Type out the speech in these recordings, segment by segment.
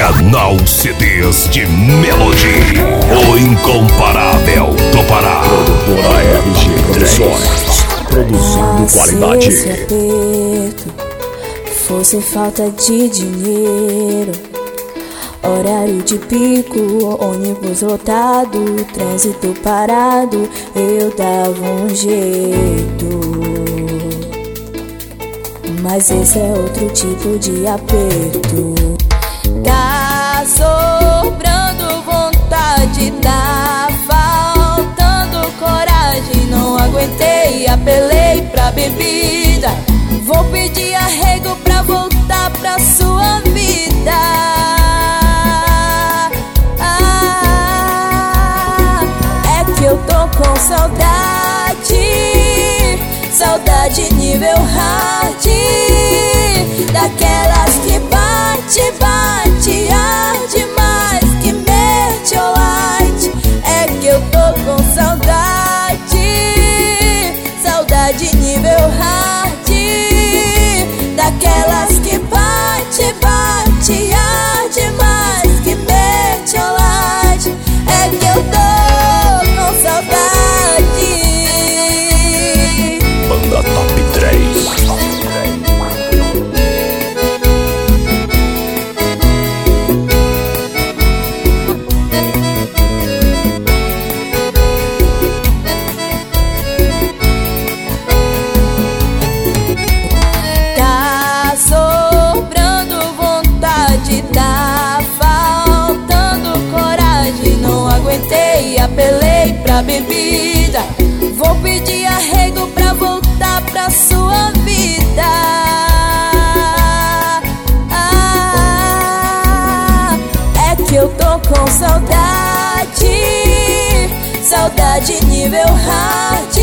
Canal CDs de Melody. O incomparável do Pará. Produtora RG Produções. Produzindo qualidade. Se aperto fosse falta de dinheiro, horário de pico, ônibus lotado, trânsito parado, eu dava um jeito. Mas esse é outro tipo de aperto. Tá sobrando vontade, tá faltando coragem. Não aguentei, apelei pra bebida. Vou pedir arrego pra voltar pra sua vida. Ah, é que eu tô com saudade, saudade nível hard, saudade nível hard, Aguentei, apelei pra bebida. Vou pedir arrego pra voltar pra sua vida. Ah, é que eu tô com saudade, saudade nível hard,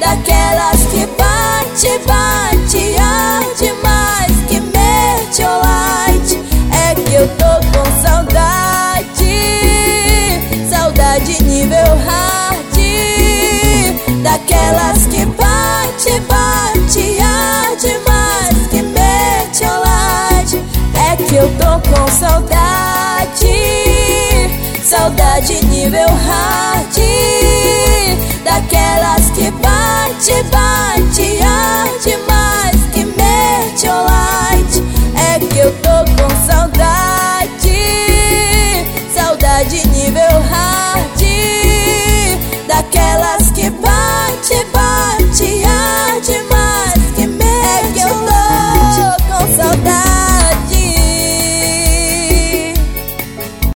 daquelas que bate, bate, arde saudade, saudade nível hard, daquelas que bate, bate, arde